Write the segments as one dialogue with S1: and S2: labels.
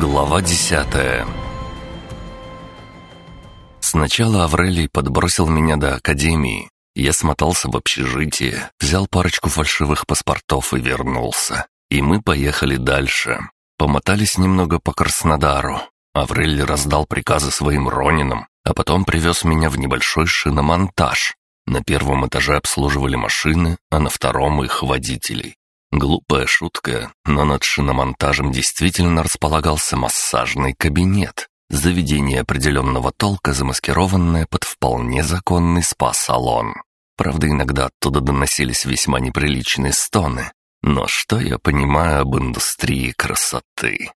S1: Глава десятая Сначала Аврелий подбросил меня до академии. Я смотался в общежитие, взял парочку фальшивых паспортов и вернулся. И мы поехали дальше. Помотались немного по Краснодару. Аврелий раздал приказы своим ронинам, а потом привез меня в небольшой шиномонтаж. На первом этаже обслуживали машины, а на втором их водителей. Глупая шутка, но над шиномонтажем действительно располагался массажный кабинет. Заведение определенного толка, замаскированное под вполне законный спа-салон. Правда, иногда оттуда доносились весьма неприличные стоны. Но что я понимаю об индустрии красоты?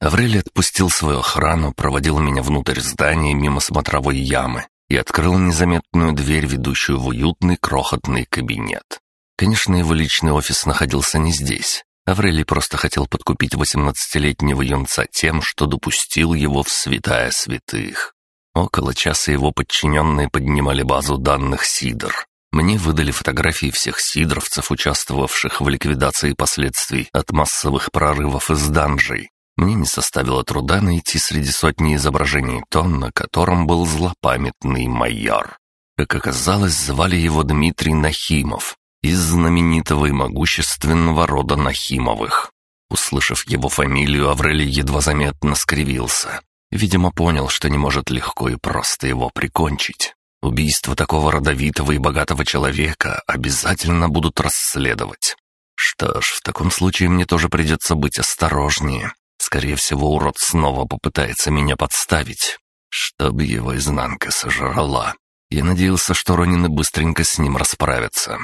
S1: Аврелий отпустил свою охрану, проводил меня внутрь здания мимо смотровой ямы и открыл незаметную дверь, ведущую в уютный крохотный кабинет. Конечно, его личный офис находился не здесь. Аврелий просто хотел подкупить 18-летнего юнца тем, что допустил его в святая святых. Около часа его подчиненные поднимали базу данных Сидор. Мне выдали фотографии всех сидоровцев, участвовавших в ликвидации последствий от массовых прорывов из данжей. Мне не составило труда найти среди сотни изображений то, на котором был злопамятный майор. Как оказалось, звали его Дмитрий Нахимов, из знаменитого и могущественного рода Нахимовых. Услышав его фамилию, Аврелий едва заметно скривился. Видимо, понял, что не может легко и просто его прикончить. Убийство такого родовитого и богатого человека обязательно будут расследовать. Что ж, в таком случае мне тоже придется быть осторожнее. Скорее всего, урод снова попытается меня подставить, чтобы его изнанка сожрала. Я надеялся, что Ронины быстренько с ним расправятся.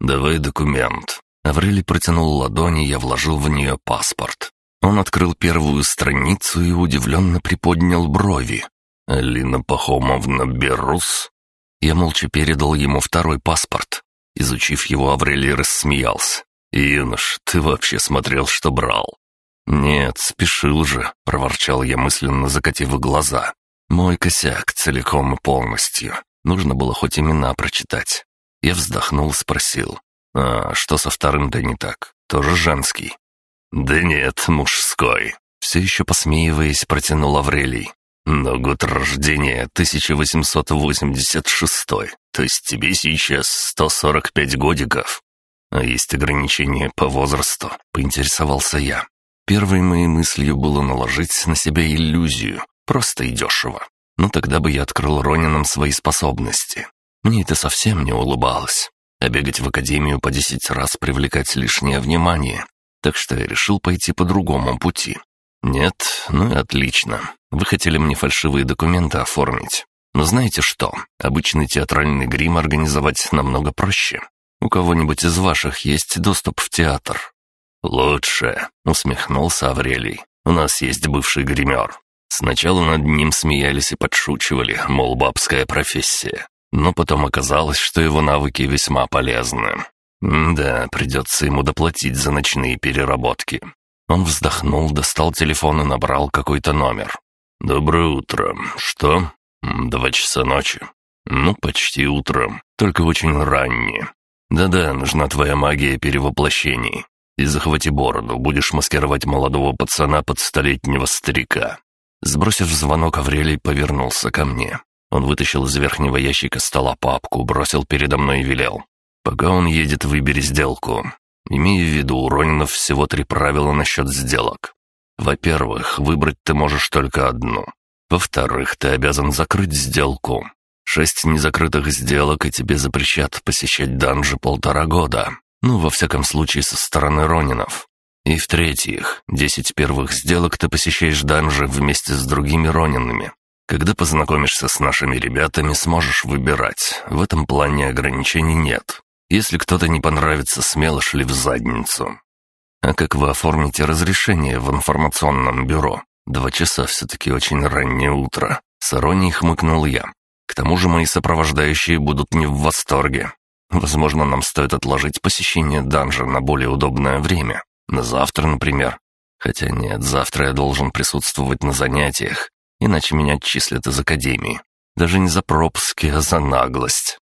S1: «Давай документ». Аврелий протянул ладони, я вложил в нее паспорт. Он открыл первую страницу и удивленно приподнял брови. «Алина Пахомовна Берус?» Я молча передал ему второй паспорт. Изучив его, Аврелий рассмеялся. «Юнош, ты вообще смотрел, что брал?» «Нет, спешил же», — проворчал я мысленно, закатив глаза. «Мой косяк целиком и полностью. Нужно было хоть имена прочитать. Я вздохнул, спросил. «А что со вторым-то не так? Тоже женский?» «Да нет, мужской», — все еще посмеиваясь, протянул Аврелий. «Но год рождения 1886, то есть тебе сейчас 145 годиков. А есть ограничения по возрасту», — поинтересовался я. Первой моей мыслью было наложить на себя иллюзию, просто и дешево. Ну тогда бы я открыл Ронинам свои способности. Мне это совсем не улыбалось. А бегать в академию по десять раз привлекать лишнее внимание. Так что я решил пойти по другому пути. Нет, ну и отлично. Вы хотели мне фальшивые документы оформить. Но знаете что? Обычный театральный грим организовать намного проще. У кого-нибудь из ваших есть доступ в театр?» «Лучше», — усмехнулся Аврелий. «У нас есть бывший гример. Сначала над ним смеялись и подшучивали, мол, бабская профессия но потом оказалось, что его навыки весьма полезны. Да, придется ему доплатить за ночные переработки. Он вздохнул, достал телефон и набрал какой-то номер. «Доброе утро. Что? Два часа ночи. Ну, почти утро, только очень раннее. Да-да, нужна твоя магия перевоплощений. И захвати бороду, будешь маскировать молодого пацана под столетнего старика». Сбросив звонок, Аврелий повернулся ко мне. Он вытащил из верхнего ящика стола папку, бросил передо мной и велел. «Пока он едет, выбери сделку. Имея в виду, у Ронинов всего три правила насчет сделок. Во-первых, выбрать ты можешь только одну. Во-вторых, ты обязан закрыть сделку. Шесть незакрытых сделок, и тебе запрещат посещать данжи полтора года. Ну, во всяком случае, со стороны Ронинов. И в-третьих, десять первых сделок ты посещаешь данжи вместе с другими Ронинами, когда познакомишься с нашими ребятами, сможешь выбирать. В этом плане ограничений нет. Если кто-то не понравится, смело шли в задницу. А как вы оформите разрешение в информационном бюро? Два часа все-таки очень раннее утро. С иронией хмыкнул я. К тому же мои сопровождающие будут не в восторге. Возможно, нам стоит отложить посещение данжа на более удобное время. На завтра, например. Хотя нет, завтра я должен присутствовать на занятиях, иначе меня отчислят из академии. Даже не за пропуски, а за наглость.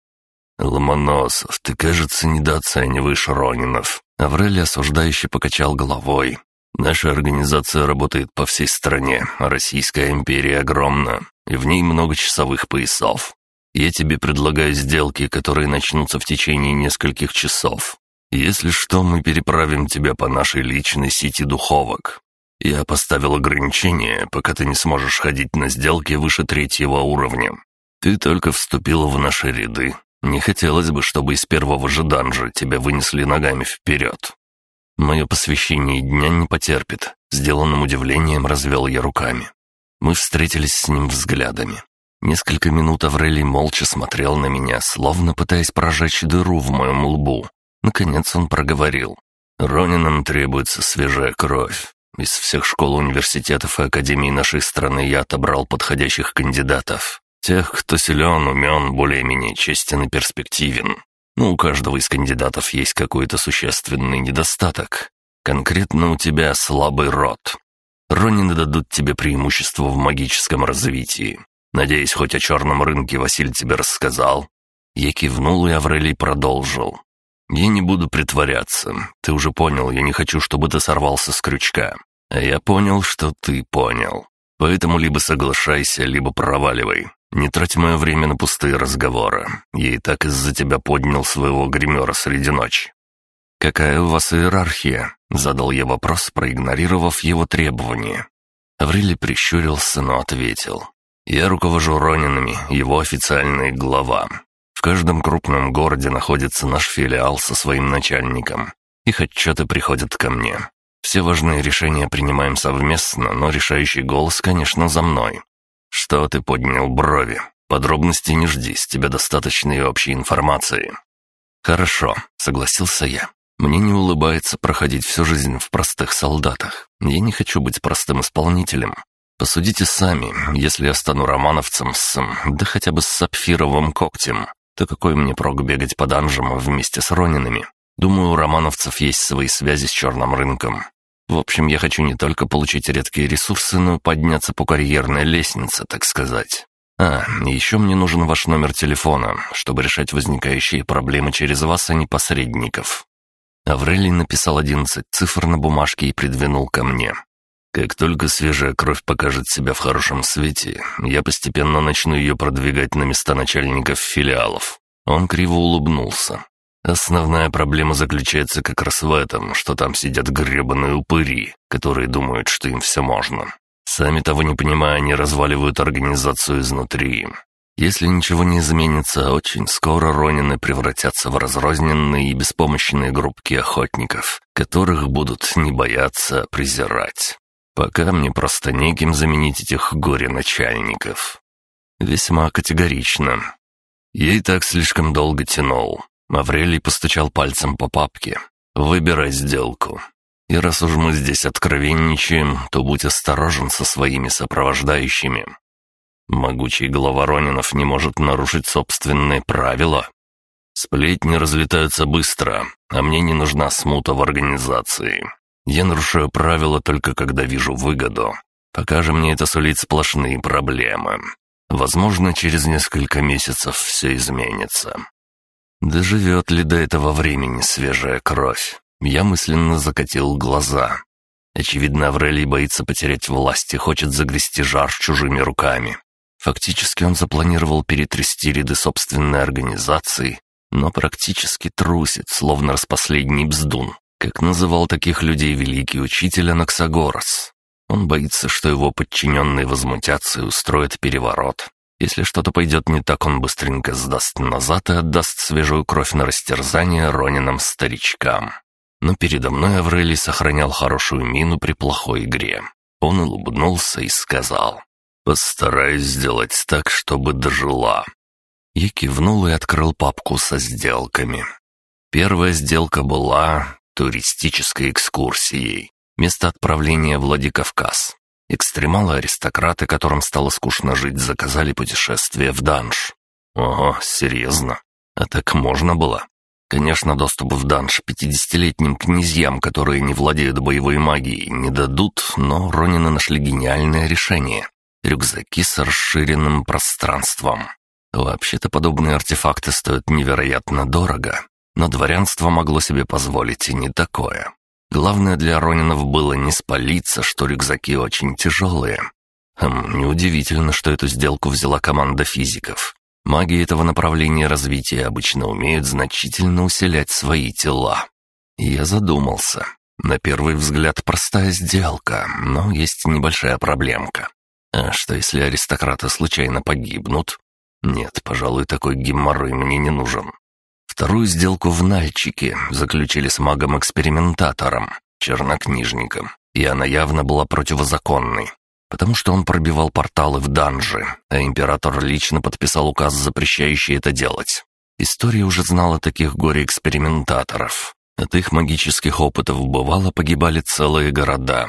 S1: «Ломоносов, ты, кажется, недооцениваешь Ронинов». Аврелий осуждающе покачал головой. Наша организация работает по всей стране, а Российская империя огромна, и в ней много часовых поясов. Я тебе предлагаю сделки, которые начнутся в течение нескольких часов. Если что, мы переправим тебя по нашей личной сети духовок. Я поставил ограничение, пока ты не сможешь ходить на сделки выше третьего уровня. Ты только вступила в наши ряды. Не хотелось бы, чтобы из первого же данжа тебя вынесли ногами вперед. Мое посвящение дня не потерпит. Сделанным удивлением развел я руками. Мы встретились с ним взглядами. Несколько минут Аврелий молча смотрел на меня, словно пытаясь прожечь дыру в моем лбу. Наконец он проговорил. «Ронинам требуется свежая кровь. Из всех школ, университетов и академий нашей страны я отобрал подходящих кандидатов. Тех, кто силен, умен, более-менее честен и перспективен. Ну, у каждого из кандидатов есть какой-то существенный недостаток. Конкретно у тебя слабый род. Ронины дадут тебе преимущество в магическом развитии. Надеюсь, хоть о черном рынке Василь тебе рассказал?» Я кивнул, и Аврелий продолжил. «Я не буду притворяться. Ты уже понял, я не хочу, чтобы ты сорвался с крючка. А я понял, что ты понял. Поэтому либо соглашайся, либо проваливай. Не трать мое время на пустые разговоры. Я и так из-за тебя поднял своего гримера среди ночи». «Какая у вас иерархия?» — задал я вопрос, проигнорировав его требования. Аврилий прищурился, но ответил. «Я руковожу Ронинами, его официальный глава. В каждом крупном городе находится наш филиал со своим начальником. Их отчеты приходят ко мне. Все важные решения принимаем совместно, но решающий голос, конечно, за мной. «Что ты поднял брови? Подробностей не жди, с тебя достаточно и общей информации». «Хорошо», — согласился я. «Мне не улыбается проходить всю жизнь в простых солдатах. Я не хочу быть простым исполнителем. Посудите сами, если я стану романовцем с... да хотя бы с сапфировым когтем, то какой мне прок бегать по данжам вместе с Ронинами? Думаю, у романовцев есть свои связи с черным рынком. В общем, я хочу не только получить редкие ресурсы, но подняться по карьерной лестнице, так сказать. А, еще мне нужен ваш номер телефона, чтобы решать возникающие проблемы через вас, а не посредников». Аврелий написал одиннадцать цифр на бумажке и придвинул ко мне. «Как только свежая кровь покажет себя в хорошем свете, я постепенно начну ее продвигать на места начальников филиалов». Он криво улыбнулся. Основная проблема заключается как раз в этом, что там сидят гребаные упыри, которые думают, что им все можно. Сами того не понимая, они разваливают организацию изнутри. Если ничего не изменится, очень скоро Ронины превратятся в разрозненные и беспомощные группки охотников, которых будут не бояться, презирать. Пока мне просто неким заменить этих горе-начальников. Весьма категорично. И так слишком долго тянул. Аврелий постучал пальцем по папке. «Выбирай сделку. И раз уж мы здесь откровенничаем, то будь осторожен со своими сопровождающими. Могучий глава Ронинов не может нарушить собственные правила. Сплетни разлетаются быстро, а мне не нужна смута в организации. Я нарушаю правила только когда вижу выгоду. Пока же мне это сулит сплошные проблемы. Возможно, через несколько месяцев все изменится. Доживет ли до этого времени свежая кровь? Я мысленно закатил глаза. Очевидно, Аврелий боится потерять власть и хочет загрести жар чужими руками. Фактически он запланировал перетрясти ряды собственной организации, но практически трусит, словно распоследний бздун, как называл таких людей великий учитель Анаксагорос. Он боится, что его подчиненные возмутятся и устроят переворот. Если что-то пойдет не так, он быстренько сдаст назад и отдаст свежую кровь на растерзание Рониным старичкам. Но передо мной Аврелий сохранял хорошую мину при плохой игре. Он улыбнулся и сказал, «Постараюсь сделать так, чтобы дожила». Я кивнул и открыл папку со сделками. Первая сделка была туристической экскурсией. Место отправления Владикавказ. Экстремалы-аристократы, которым стало скучно жить, заказали путешествие в данж. Ого, серьезно? А так можно было? Конечно, доступ в данж пятидесятилетним князьям, которые не владеют боевой магией, не дадут, но Ронины нашли гениальное решение. Рюкзаки с расширенным пространством. Вообще-то подобные артефакты стоят невероятно дорого, но дворянство могло себе позволить и не такое. Главное для Ронинов было не спалиться, что рюкзаки очень тяжелые. Хм, неудивительно, что эту сделку взяла команда физиков. Маги этого направления развития обычно умеют значительно усилять свои тела. Я задумался. На первый взгляд простая сделка, но есть небольшая проблемка. А что если аристократы случайно погибнут? Нет, пожалуй, такой геморрой мне не нужен. Вторую сделку в Нальчике заключили с магом-экспериментатором, чернокнижником, и она явно была противозаконной, потому что он пробивал порталы в данжи, а император лично подписал указ, запрещающий это делать. История уже знала таких горе-экспериментаторов. От их магических опытов бывало погибали целые города.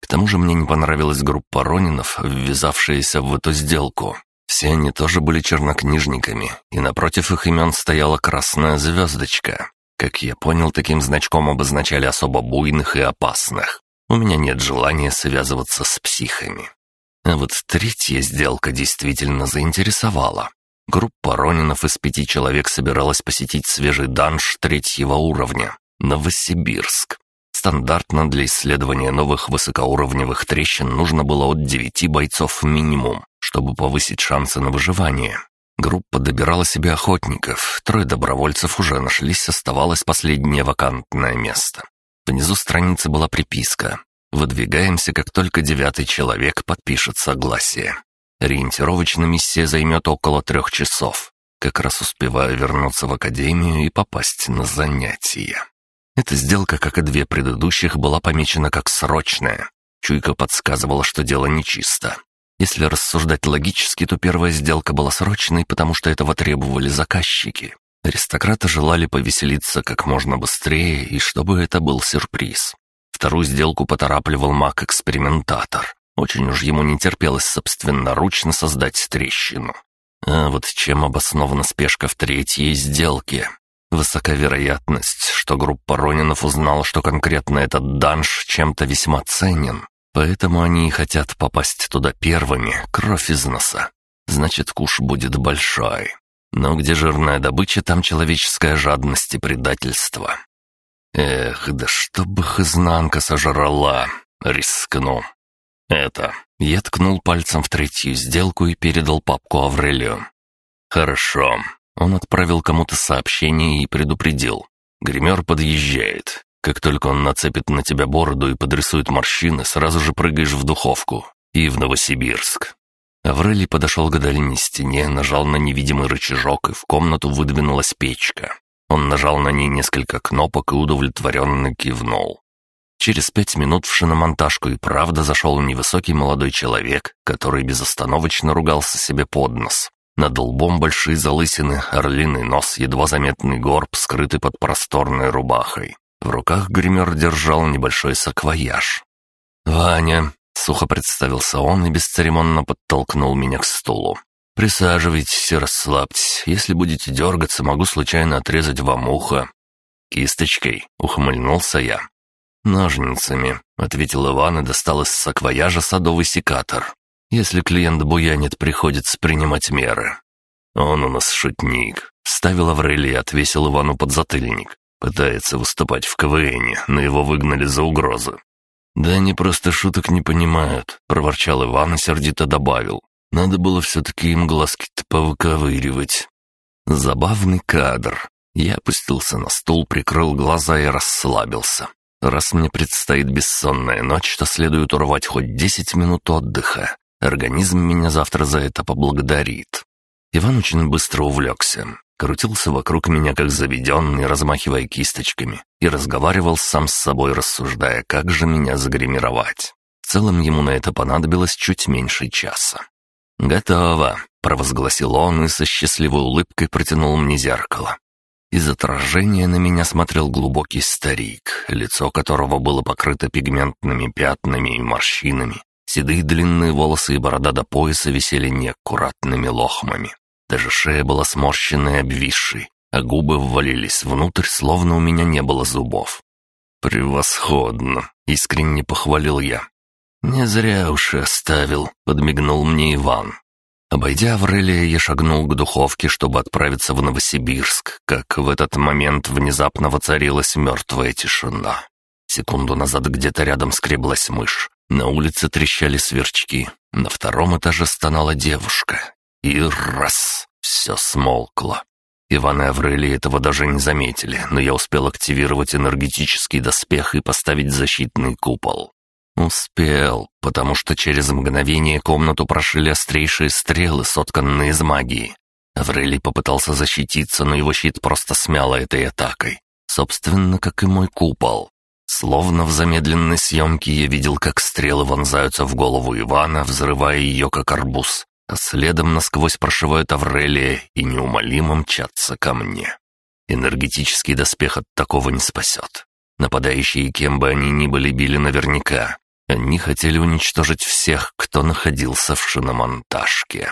S1: К тому же мне не понравилась группа ронинов, ввязавшаяся в эту сделку. Все они тоже были чернокнижниками, и напротив их имен стояла красная звездочка. Как я понял, таким значком обозначали особо буйных и опасных. У меня нет желания связываться с психами. А вот третья сделка действительно заинтересовала. Группа ронинов из пяти человек собиралась посетить свежий данж третьего уровня — Новосибирск. Стандартно для исследования новых высокоуровневых трещин нужно было от девяти бойцов минимум чтобы повысить шансы на выживание. Группа добирала себе охотников, трое добровольцев уже нашлись, оставалось последнее вакантное место. Внизу страницы была приписка «Выдвигаемся, как только девятый человек подпишет согласие». Ориентировочно миссия займет около трех часов. Как раз успеваю вернуться в академию и попасть на занятия. Эта сделка, как и две предыдущих, была помечена как срочная. Чуйка подсказывала, что дело нечисто. Если рассуждать логически, то первая сделка была срочной, потому что этого требовали заказчики. Аристократы желали повеселиться как можно быстрее, и чтобы это был сюрприз. Вторую сделку поторапливал маг-экспериментатор. Очень уж ему не терпелось собственноручно создать трещину. А вот чем обоснована спешка в третьей сделке? Высока вероятность, что группа Ронинов узнала, что конкретно этот данж чем-то весьма ценен, Поэтому они и хотят попасть туда первыми, кровь из носа. Значит, куш будет большой. Но где жирная добыча, там человеческая жадность и предательство. Эх, да чтоб их изнанка сожрала. Рискну. Это. Я ткнул пальцем в третью сделку и передал папку Аврелию. Хорошо. Он отправил кому-то сообщение и предупредил. Гример подъезжает. Как только он нацепит на тебя бороду и подрисует морщины, сразу же прыгаешь в духовку. И в Новосибирск». Аврелий подошел к дальней стене, нажал на невидимый рычажок, и в комнату выдвинулась печка. Он нажал на ней несколько кнопок и удовлетворенно кивнул. Через пять минут в шиномонтажку и правда зашел невысокий молодой человек, который безостановочно ругался себе под нос. Над лбом большие залысины, орлиный нос, едва заметный горб, скрытый под просторной рубахой. В руках гример держал небольшой саквояж. «Ваня», — сухо представился он и бесцеремонно подтолкнул меня к стулу. «Присаживайтесь и расслабьтесь. Если будете дергаться, могу случайно отрезать вам ухо». «Кисточкой», — ухмыльнулся я. «Ножницами», — ответил Иван и достал из саквояжа садовый секатор. «Если клиент буянит, приходится принимать меры». «Он у нас шутник», — вставил Аврелий и отвесил Ивану подзатыльник. Пытается выступать в КВН, но его выгнали за угрозы. «Да они просто шуток не понимают», — проворчал Иван и сердито добавил. «Надо было все-таки им глазки-то повыковыривать». Забавный кадр. Я опустился на стул, прикрыл глаза и расслабился. Раз мне предстоит бессонная ночь, то следует урвать хоть десять минут отдыха. Организм меня завтра за это поблагодарит. Иван очень быстро увлекся крутился вокруг меня как заведенный, размахивая кисточками, и разговаривал сам с собой, рассуждая, как же меня загримировать. В целом ему на это понадобилось чуть меньше часа. «Готово», — провозгласил он и со счастливой улыбкой протянул мне зеркало. Из отражения на меня смотрел глубокий старик, лицо которого было покрыто пигментными пятнами и морщинами. Седые длинные волосы и борода до пояса висели неаккуратными лохмами. Даже шея была сморщенной и обвисшей, а губы ввалились внутрь, словно у меня не было зубов. «Превосходно!» — искренне похвалил я. «Не зря уж и оставил», — подмигнул мне Иван. Обойдя Аврелия, я шагнул к духовке, чтобы отправиться в Новосибирск, как в этот момент внезапно воцарилась мертвая тишина. Секунду назад где-то рядом скреблась мышь. На улице трещали сверчки. На втором этаже стонала девушка. И раз! Все смолкло. Иван и Аврелий этого даже не заметили, но я успел активировать энергетический доспех и поставить защитный купол. Успел, потому что через мгновение комнату прошили острейшие стрелы, сотканные из магии. Аврелий попытался защититься, но его щит просто смяло этой атакой. Собственно, как и мой купол. Словно в замедленной съемке я видел, как стрелы вонзаются в голову Ивана, взрывая ее как арбуз, а следом насквозь прошивают Аврелия и неумолимо мчатся ко мне. Энергетический доспех от такого не спасет. Нападающие, кем бы они ни были, били наверняка. Они хотели уничтожить всех, кто находился в шиномонтажке.